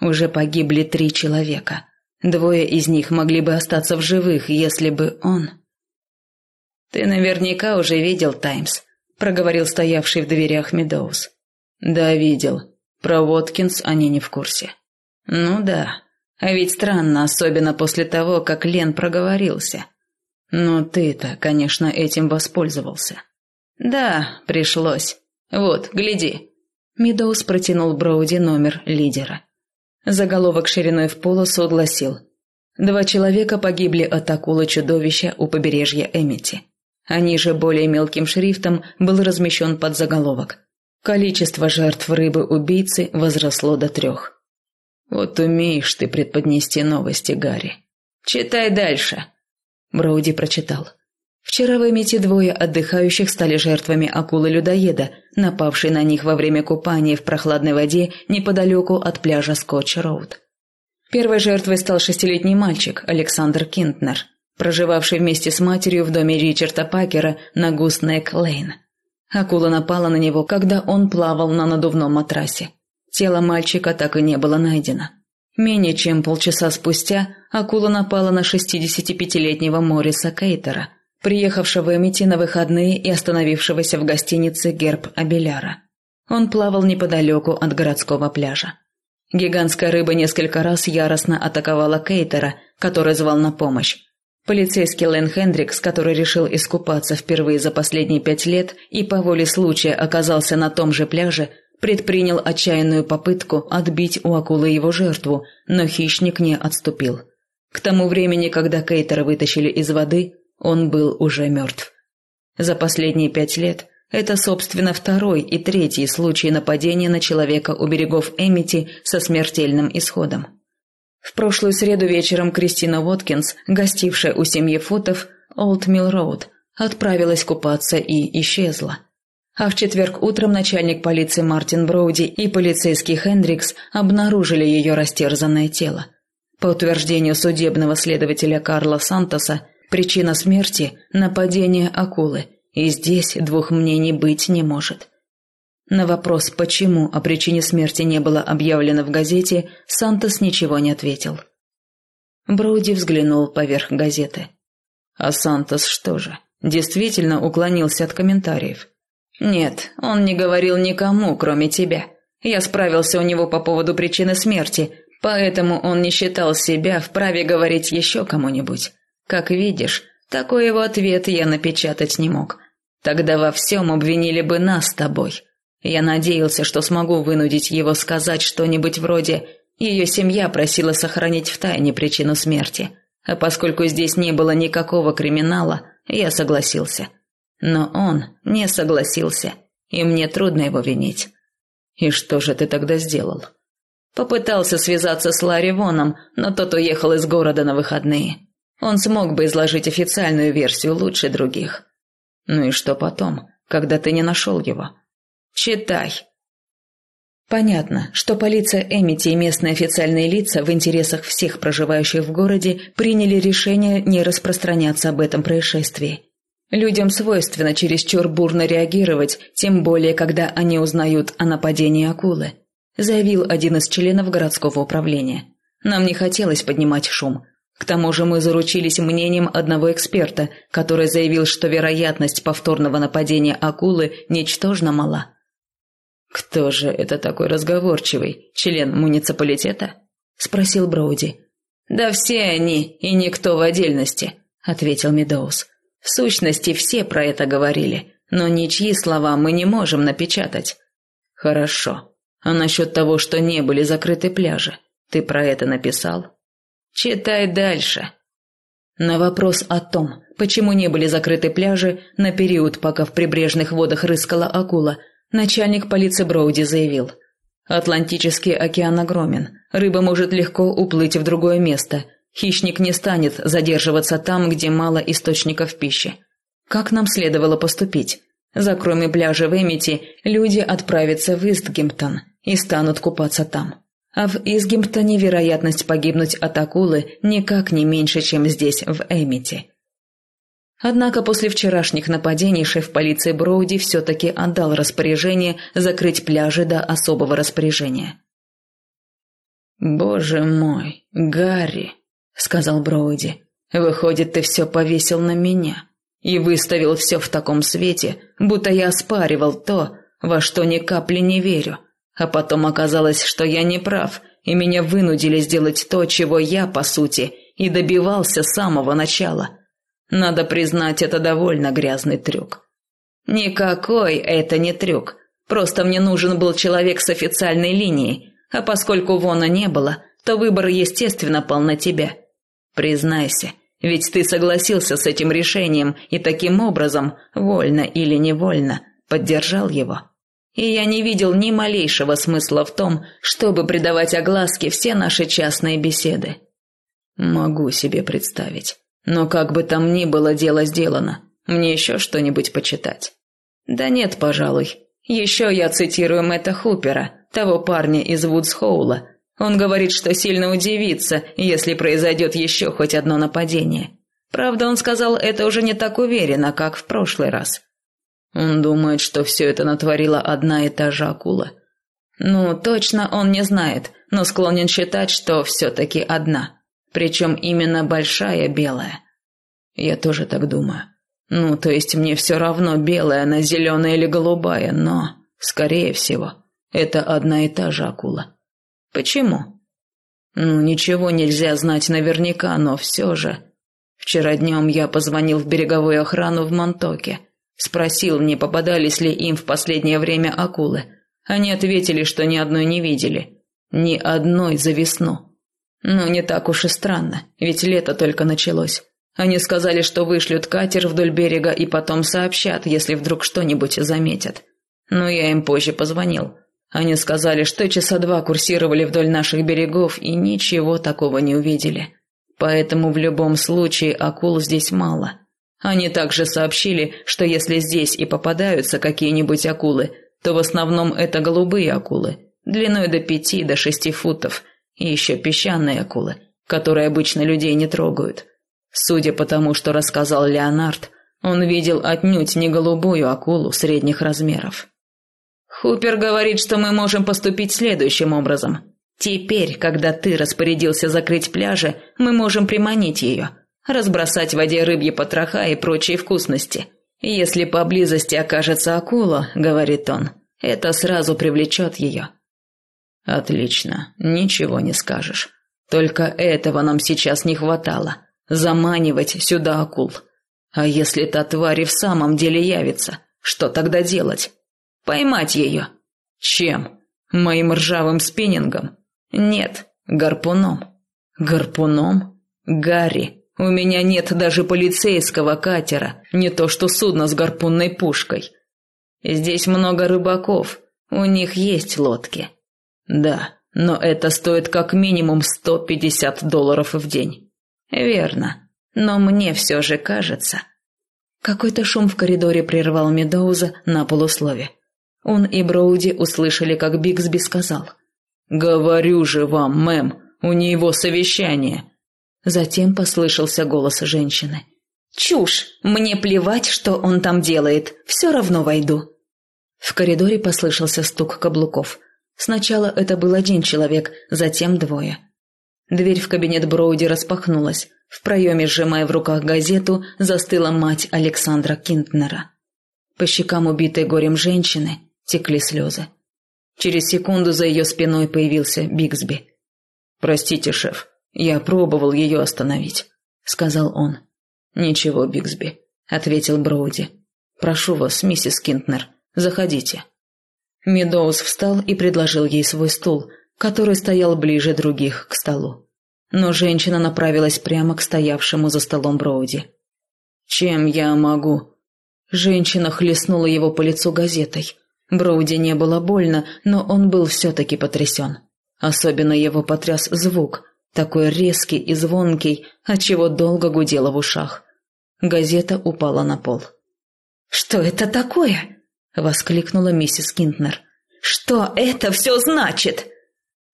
Уже погибли три человека. Двое из них могли бы остаться в живых, если бы он... «Ты наверняка уже видел «Таймс», — проговорил стоявший в дверях Медоуз. «Да, видел. Про Воткинс они не в курсе». «Ну да. А ведь странно, особенно после того, как Лен проговорился. Но ты-то, конечно, этим воспользовался». «Да, пришлось. Вот, гляди». Медоуз протянул Броуди номер лидера. Заголовок шириной в полосу гласил «Два человека погибли от акулы-чудовища у побережья Эмити». А ниже более мелким шрифтом был размещен подзаголовок «Количество жертв рыбы-убийцы возросло до трех». «Вот умеешь ты предподнести новости, Гарри. Читай дальше». Броуди прочитал. Вчера в Эмити двое отдыхающих стали жертвами акулы-людоеда, напавшей на них во время купания в прохладной воде неподалеку от пляжа Скотч-Роуд. Первой жертвой стал шестилетний мальчик Александр Кинтнер, проживавший вместе с матерью в доме Ричарда Пакера на Гуснек-Лейн. Акула напала на него, когда он плавал на надувном матрасе. Тело мальчика так и не было найдено. Менее чем полчаса спустя акула напала на 65-летнего Мориса Кейтера – приехавшего Эмити на выходные и остановившегося в гостинице «Герб Абеляра». Он плавал неподалеку от городского пляжа. Гигантская рыба несколько раз яростно атаковала Кейтера, который звал на помощь. Полицейский Лэн Хендрикс, который решил искупаться впервые за последние пять лет и по воле случая оказался на том же пляже, предпринял отчаянную попытку отбить у акулы его жертву, но хищник не отступил. К тому времени, когда Кейтера вытащили из воды, он был уже мертв. За последние пять лет это, собственно, второй и третий случай нападения на человека у берегов Эмити со смертельным исходом. В прошлую среду вечером Кристина Уоткинс, гостившая у семьи Футов, Олд Милл Роуд, отправилась купаться и исчезла. А в четверг утром начальник полиции Мартин Броуди и полицейский Хендрикс обнаружили ее растерзанное тело. По утверждению судебного следователя Карла Сантоса, Причина смерти – нападение акулы, и здесь двух мнений быть не может. На вопрос, почему о причине смерти не было объявлено в газете, Сантос ничего не ответил. Броуди взглянул поверх газеты. А Сантос что же, действительно уклонился от комментариев? «Нет, он не говорил никому, кроме тебя. Я справился у него по поводу причины смерти, поэтому он не считал себя вправе говорить еще кому-нибудь. Как видишь, такой его ответ я напечатать не мог. Тогда во всем обвинили бы нас с тобой. Я надеялся, что смогу вынудить его сказать что-нибудь вроде «Ее семья просила сохранить в тайне причину смерти». А поскольку здесь не было никакого криминала, я согласился. Но он не согласился, и мне трудно его винить. И что же ты тогда сделал? Попытался связаться с Ларри Воном, но тот уехал из города на выходные. Он смог бы изложить официальную версию лучше других. Ну и что потом, когда ты не нашел его? Читай. Понятно, что полиция Эмити и местные официальные лица в интересах всех проживающих в городе приняли решение не распространяться об этом происшествии. Людям свойственно чересчур бурно реагировать, тем более, когда они узнают о нападении акулы, заявил один из членов городского управления. Нам не хотелось поднимать шум, к тому же мы заручились мнением одного эксперта, который заявил, что вероятность повторного нападения акулы ничтожно мала. «Кто же это такой разговорчивый? Член муниципалитета?» – спросил Броуди. «Да все они, и никто в отдельности», – ответил Медоуз. «В сущности, все про это говорили, но ничьи слова мы не можем напечатать». «Хорошо. А насчет того, что не были закрыты пляжи, ты про это написал?» Читай дальше. На вопрос о том, почему не были закрыты пляжи на период, пока в прибрежных водах рыскала акула, начальник полиции Броуди заявил. Атлантический океан огромен, рыба может легко уплыть в другое место, хищник не станет задерживаться там, где мало источников пищи. Как нам следовало поступить? Закроем пляжи в Эмити, люди отправятся в Истгемптон и станут купаться там. А в Изгемптоне вероятность погибнуть от акулы никак не меньше, чем здесь, в Эмити. Однако после вчерашних нападений шеф полиции Броуди все-таки отдал распоряжение закрыть пляжи до особого распоряжения. «Боже мой, Гарри», — сказал Броуди, — «выходит, ты все повесил на меня и выставил все в таком свете, будто я оспаривал то, во что ни капли не верю, а потом оказалось, что я не прав, и меня вынудили сделать то, чего я, по сути, и добивался с самого начала. Надо признать, это довольно грязный трюк. Никакой это не трюк. Просто мне нужен был человек с официальной линией, а поскольку Вона не было, то выбор, естественно, пал на тебя. Признайся, ведь ты согласился с этим решением и таким образом, вольно или невольно, поддержал его. И я не видел ни малейшего смысла в том, чтобы придавать огласке все наши частные беседы. Могу себе представить. Но как бы там ни было дело сделано, мне еще что-нибудь почитать. Да нет, пожалуй. Еще я цитирую Мэтта Хупера, того парня из Вудсхоула, он говорит, что сильно удивится, если произойдет еще хоть одно нападение. Правда, он сказал это уже не так уверенно, как в прошлый раз. Он думает, что все это натворила одна и та же акула. Ну, точно он не знает, но склонен считать, что все-таки одна. Причем именно большая белая. Я тоже так думаю. Ну, то есть мне все равно, белая она зеленая или голубая, но, скорее всего, это одна и та же акула. Почему? Ну, ничего нельзя знать наверняка, но все же. Вчера днем я позвонил в береговую охрану в Монтоке. Спросил, не попадались ли им в последнее время акулы. Они ответили, что ни одной не видели. Ни одной за весну. Ну, не так уж и странно, ведь лето только началось. Они сказали, что вышлют катер вдоль берега и потом сообщат, если вдруг что-нибудь заметят. Но я им позже позвонил. Они сказали, что часа два курсировали вдоль наших берегов и ничего такого не увидели. Поэтому в любом случае акул здесь мало. Они также сообщили, что если здесь и попадаются какие-нибудь акулы, то в основном это голубые акулы, длиной до пяти до шести футов, и еще песчаные акулы, которые обычно людей не трогают. Судя по тому, что рассказал Леонард, он видел отнюдь не голубую акулу средних размеров. Хупер говорит, что мы можем поступить следующим образом. Теперь, когда ты распорядился закрыть пляжи, мы можем приманить ее, разбросать в воде рыбьи потроха и прочие вкусности. Если поблизости окажется акула, говорит он, это сразу привлечет ее. Отлично, ничего не скажешь. Только этого нам сейчас не хватало. Заманивать сюда акул. А если та тварь и в самом деле явится, что тогда делать? Поймать ее. Чем? Моим ржавым спиннингом? Нет, гарпуном. Гарпуном? Гарри, у меня нет даже полицейского катера, не то что судно с гарпунной пушкой. Здесь много рыбаков, у них есть лодки. Да, но это стоит как минимум 150 долларов в день. Верно, но мне все же кажется... Какой-то шум в коридоре прервал Медоуза на полуслове. Он и Броуди услышали, как Бигсби сказал. «Говорю же вам, мэм, у него совещание». Затем послышался голос женщины. «Чушь! Мне плевать, что он там делает. Все равно войду». В коридоре послышался стук каблуков. Сначала это был один человек, затем двое. Дверь в кабинет Броуди распахнулась. В проеме, сжимая в руках газету, застыла мать Александра Кинтнера. По щекам убитой горем женщины текли слезы. Через секунду за ее спиной появился Бигсби. «Простите, шеф, я пробовал ее остановить», — сказал он. «Ничего, Бигсби», — ответил Броуди. «Прошу вас, миссис Кинтнер, заходите». Медоуз встал и предложил ей свой стул, который стоял ближе других к столу. Но женщина направилась прямо к стоявшему за столом Броуди. «Чем я могу?» Женщина хлестнула его по лицу газетой. Броуди не было больно, но он был все-таки потрясен. Особенно его потряс звук, такой резкий и звонкий, отчего долго гудело в ушах. Газета упала на пол. «Что это такое?» – воскликнула миссис Кинтнер. «Что это все значит?»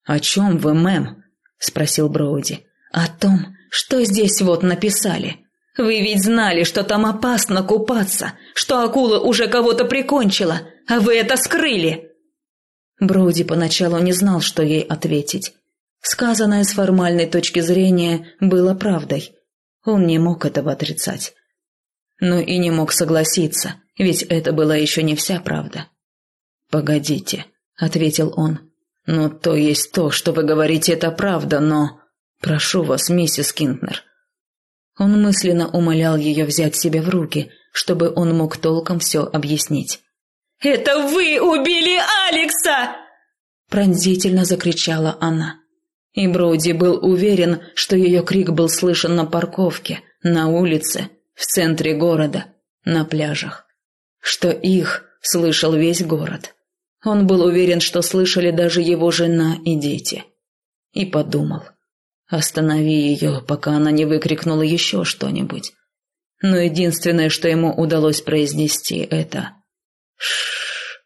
«О чем вы, мэм?» – спросил Броуди. «О том, что здесь вот написали. Вы ведь знали, что там опасно купаться, что акула уже кого-то прикончила, а вы это скрыли!» Броуди поначалу не знал, что ей ответить. Сказанное с формальной точки зрения было правдой. Он не мог этого отрицать. Но и не мог согласиться, ведь это была еще не вся правда. «Погодите», — ответил он. «Ну, то есть то, что вы говорите, это правда, но...» «Прошу вас, миссис Кинтнер». Он мысленно умолял ее взять себя в руки, чтобы он мог толком все объяснить. «Это вы убили Алекса!» Пронзительно закричала она. И Броуди был уверен, что ее крик был слышен на парковке, на улице, в центре города, на пляжах. Что их слышал весь город. Он был уверен, что слышали даже его жена и дети. И подумал, останови ее, пока она не выкрикнула еще что-нибудь. Но единственное, что ему удалось произнести, это «Шшш».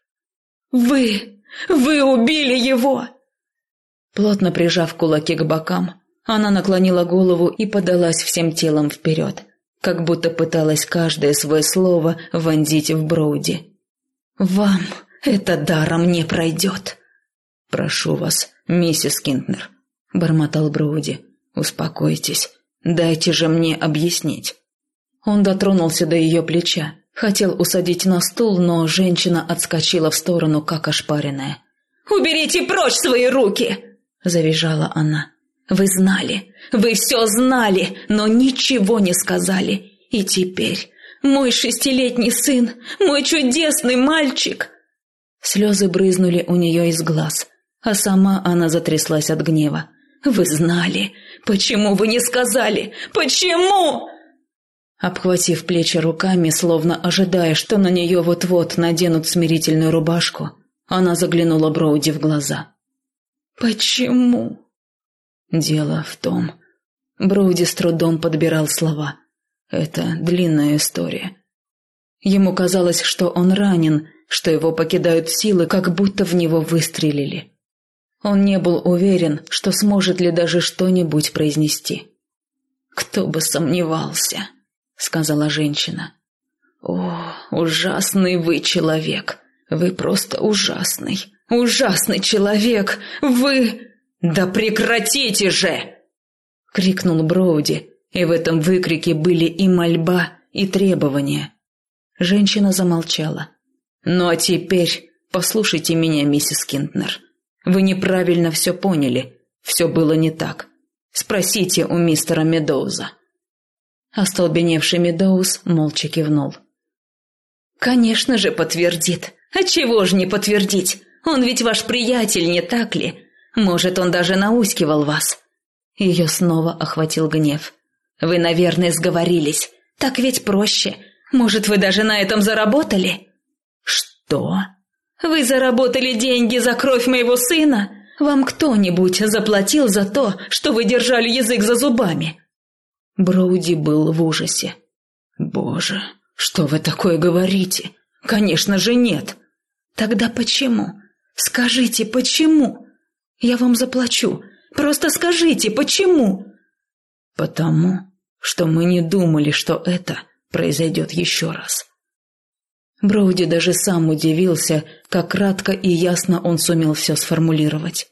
«Вы! Вы убили его!» Плотно прижав кулаки к бокам, она наклонила голову и подалась всем телом вперед, как будто пыталась каждое свое слово вонзить в Броуди. «Вам это даром не пройдет!» «Прошу вас, миссис Кинтнер», — бормотал Броуди, — «успокойтесь, дайте же мне объяснить». Он дотронулся до ее плеча, хотел усадить на стул, но женщина отскочила в сторону, как ошпаренная. «Уберите прочь свои руки!» – завизжала она. «Вы знали, вы все знали, но ничего не сказали. И теперь мой шестилетний сын, мой чудесный мальчик!» Слезы брызнули у нее из глаз, а сама она затряслась от гнева. «Вы знали! Почему вы не сказали? Почему?» Обхватив плечи руками, словно ожидая, что на нее вот-вот наденут смирительную рубашку, она заглянула Броуди в глаза. «Почему?» «Дело в том...» Броуди с трудом подбирал слова. «Это длинная история. Ему казалось, что он ранен, что его покидают силы, как будто в него выстрелили. Он не был уверен, что сможет ли даже что-нибудь произнести. «Кто бы сомневался», — сказала женщина. «О, ужасный вы человек! Вы просто ужасный!» «Ужасный человек! Вы...» «Да прекратите же!» — крикнул Броуди, и в этом выкрике были и мольба, и требования. Женщина замолчала. «Ну а теперь послушайте меня, миссис Кинтнер. Вы неправильно все поняли. Все было не так. Спросите у мистера Медоуза». Остолбеневший Медоуз молча кивнул. «Конечно же подтвердит. А чего ж не подтвердить? Он ведь ваш приятель, не так ли? Может, он даже наускивал вас». Ее снова охватил гнев. «Вы, наверное, сговорились. Так ведь проще. Может, вы даже на этом заработали?» «Что?» «Вы заработали деньги за кровь моего сына? Вам кто-нибудь заплатил за то, что вы держали язык за зубами?» Броуди был в ужасе. «Боже, что вы такое говорите? Конечно же нет!» «Тогда почему? Скажите, почему? Я вам заплачу. Просто скажите, почему?» «Потому что мы не думали, что это произойдет еще раз». Броуди даже сам удивился, как кратко и ясно он сумел все сформулировать.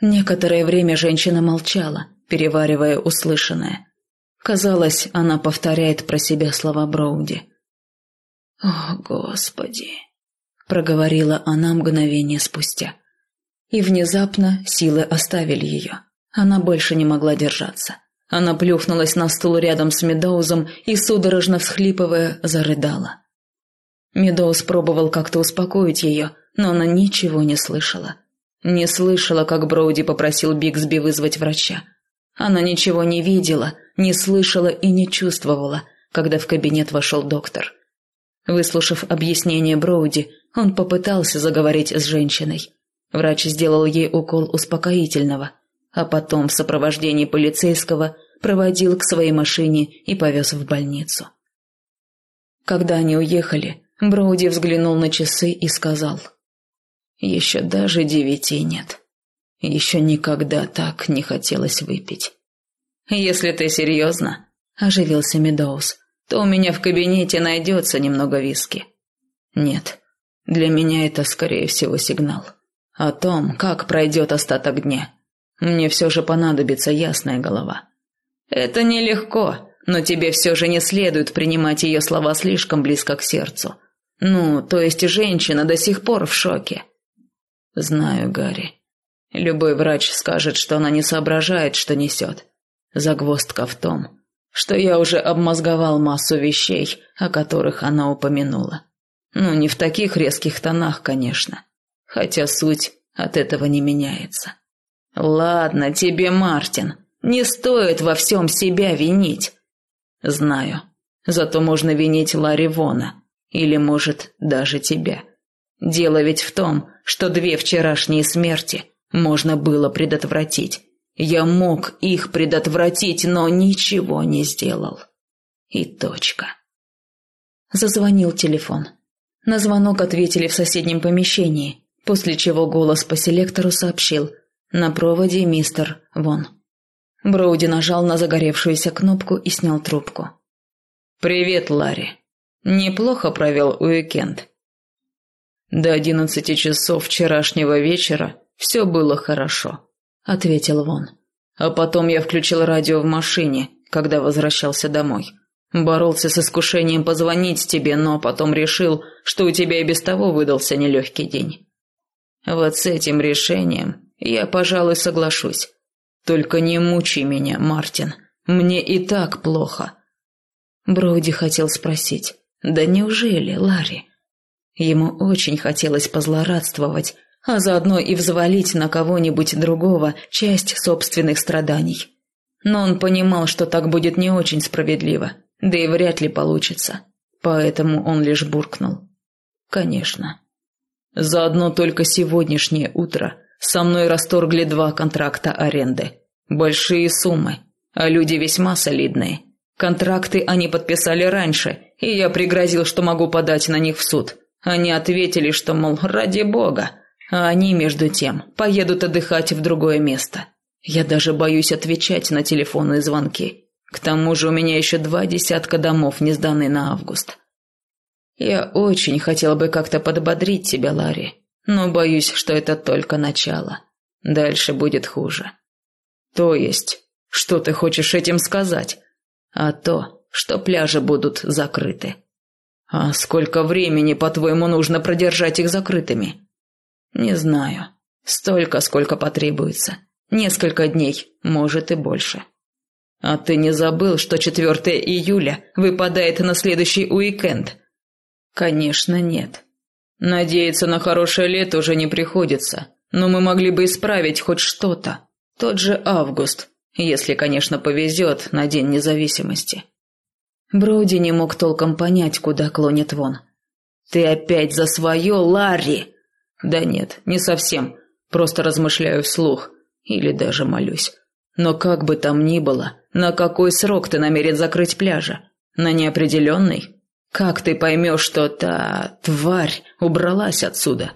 Некоторое время женщина молчала, переваривая услышанное. Казалось, она повторяет про себя слова Броуди. «О, Господи!» – проговорила она мгновение спустя. И внезапно силы оставили ее. Она больше не могла держаться. Она плюхнулась на стул рядом с Медоузом и, судорожно всхлипывая, зарыдала. Медоуз пробовал как-то успокоить ее, но она ничего не слышала. Не слышала, как Броуди попросил Бигсби вызвать врача. Она ничего не видела, не слышала и не чувствовала, когда в кабинет вошел доктор. Выслушав объяснение Броуди, он попытался заговорить с женщиной. Врач сделал ей укол успокоительного, а потом в сопровождении полицейского проводил к своей машине и повез в больницу. Когда они уехали, Броуди взглянул на часы и сказал. «Еще даже девяти нет. Еще никогда так не хотелось выпить». «Если ты серьезно», – оживился Медоуз, – «то у меня в кабинете найдется немного виски». «Нет, для меня это, скорее всего, сигнал. О том, как пройдет остаток дня. Мне все же понадобится ясная голова». «Это нелегко», но тебе все же не следует принимать ее слова слишком близко к сердцу. Ну, то есть женщина до сих пор в шоке. Знаю, Гарри. Любой врач скажет, что она не соображает, что несет. Загвоздка в том, что я уже обмозговал массу вещей, о которых она упомянула. Ну, не в таких резких тонах, конечно. Хотя суть от этого не меняется. Ладно тебе, Мартин, не стоит во всем себя винить. Знаю. Зато можно винить Ларри Вона. Или, может, даже тебя. Дело ведь в том, что две вчерашние смерти можно было предотвратить. Я мог их предотвратить, но ничего не сделал. И точка. Зазвонил телефон. На звонок ответили в соседнем помещении, после чего голос по селектору сообщил «На проводе мистер Вон». Броуди нажал на загоревшуюся кнопку и снял трубку. «Привет, Ларри. Неплохо провел уикенд?» «До одиннадцати часов вчерашнего вечера все было хорошо», — ответил Вон. «А потом я включил радио в машине, когда возвращался домой. Боролся с искушением позвонить тебе, но потом решил, что у тебя и без того выдался нелегкий день. Вот с этим решением я, пожалуй, соглашусь. Только не мучай меня, Мартин. Мне и так плохо. Броуди хотел спросить. Да неужели, Ларри? Ему очень хотелось позлорадствовать, а заодно и взвалить на кого-нибудь другого часть собственных страданий. Но он понимал, что так будет не очень справедливо, да и вряд ли получится. Поэтому он лишь буркнул. «Конечно». Заодно только сегодняшнее утро со мной расторгли два контракта аренды. Большие суммы, а люди весьма солидные. Контракты они подписали раньше, и я пригрозил, что могу подать на них в суд. Они ответили, что, мол, ради бога. А они, между тем, поедут отдыхать в другое место. Я даже боюсь отвечать на телефонные звонки. К тому же у меня еще два десятка домов не сданы на август. Я очень хотел бы как-то подбодрить тебя, Ларри но боюсь, что это только начало. Дальше будет хуже. То есть, что ты хочешь этим сказать? А то, что пляжи будут закрыты. А сколько времени, по-твоему, нужно продержать их закрытыми? Не знаю. Столько, сколько потребуется. Несколько дней, может и больше. А ты не забыл, что 4 июля выпадает на следующий уикенд? Конечно, нет. Надеяться на хорошее лето уже не приходится, но мы могли бы исправить хоть что-то. Тот же август, если, конечно, повезет на День независимости. Броуди не мог толком понять, куда клонит Вон. «Ты опять за свое, Ларри?» «Да нет, не совсем. Просто размышляю вслух. Или даже молюсь. Но как бы там ни было, на какой срок ты намерен закрыть пляжа? На неопределенный? Как ты поймешь, что та тварь убралась отсюда?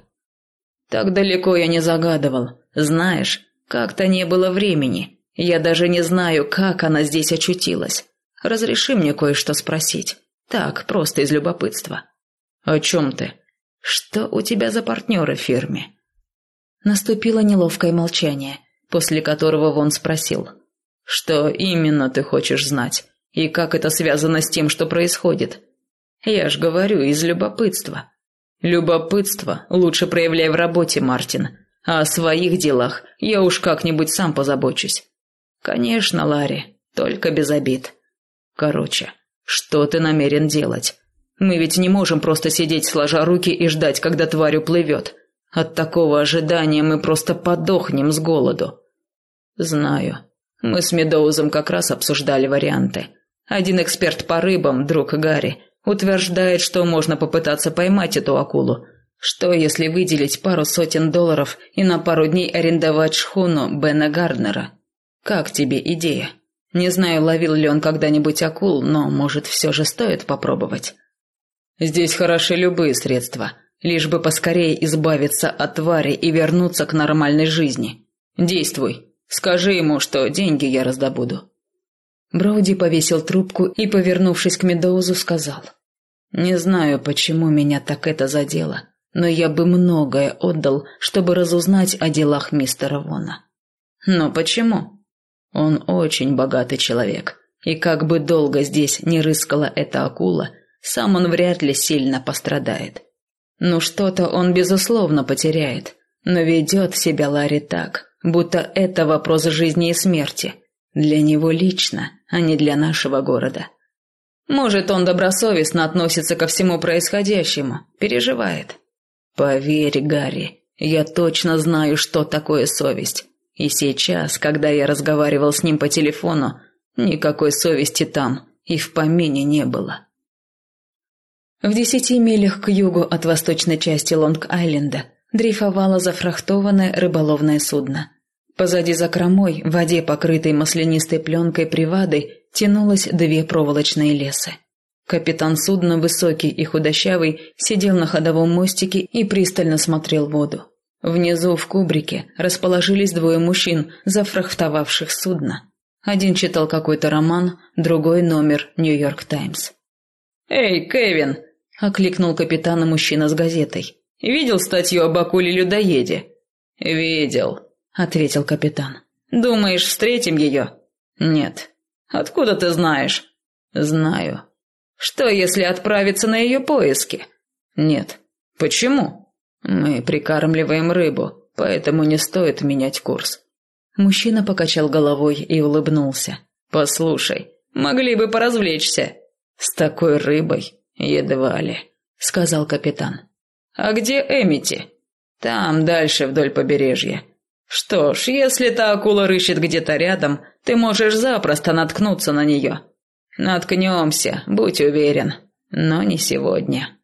Так далеко я не загадывал. Знаешь, как-то не было времени. Я даже не знаю, как она здесь очутилась. Разреши мне кое-что спросить. Так, просто из любопытства. О чем ты? Что у тебя за партнеры в фирме? Наступило неловкое молчание, после которого Вон спросил. Что именно ты хочешь знать? И как это связано с тем, что происходит? Я ж говорю, из любопытства. Любопытство лучше проявляй в работе, Мартин. А о своих делах я уж как-нибудь сам позабочусь. Конечно, Ларри, только без обид. Короче, что ты намерен делать? Мы ведь не можем просто сидеть сложа руки и ждать, когда тварь уплывет. От такого ожидания мы просто подохнем с голоду. Знаю. Мы с Медоузом как раз обсуждали варианты. Один эксперт по рыбам, друг Гарри, Утверждает, что можно попытаться поймать эту акулу. Что, если выделить пару сотен долларов и на пару дней арендовать шхуну Бена Гарднера? Как тебе идея? Не знаю, ловил ли он когда-нибудь акул, но, может, все же стоит попробовать. Здесь хороши любые средства, лишь бы поскорее избавиться от твари и вернуться к нормальной жизни. Действуй. Скажи ему, что деньги я раздобуду». Броуди повесил трубку и, повернувшись к Медоузу, сказал. «Не знаю, почему меня так это задело, но я бы многое отдал, чтобы разузнать о делах мистера Вона». «Но почему?» «Он очень богатый человек, и как бы долго здесь не рыскала эта акула, сам он вряд ли сильно пострадает. Ну что-то он безусловно потеряет, но ведет себя Ларри так, будто это вопрос жизни и смерти. Для него лично, а не для нашего города. Может, он добросовестно относится ко всему происходящему, переживает. Поверь, Гарри, я точно знаю, что такое совесть. И сейчас, когда я разговаривал с ним по телефону, никакой совести там и в помине не было. В десяти милях к югу от восточной части Лонг-Айленда дрейфовало зафрахтованное рыболовное судно. Позади за кромой, в воде, покрытой маслянистой пленкой привады, тянулось две проволочные лесы. Капитан судна, высокий и худощавый, сидел на ходовом мостике и пристально смотрел воду. Внизу в кубрике расположились двое мужчин, зафрахтовавших судно. Один читал какой-то роман, другой номер «Нью-Йорк Таймс». «Эй, Кевин!» – окликнул капитана мужчина с газетой. «Видел статью об акуле-людоеде?» «Видел», – ответил капитан. «Думаешь, встретим ее?» «Нет». «Откуда ты знаешь?» «Знаю». «Что, если отправиться на ее поиски?» «Нет». «Почему?» «Мы прикармливаем рыбу, поэтому не стоит менять курс». Мужчина покачал головой и улыбнулся. «Послушай, могли бы поразвлечься». «С такой рыбой едва ли», — сказал капитан. «А где Эмити?» «Там, дальше, вдоль побережья. Что ж, если та акула рыщет где-то рядом, ты можешь запросто наткнуться на нее. Наткнемся, будь уверен, но не сегодня».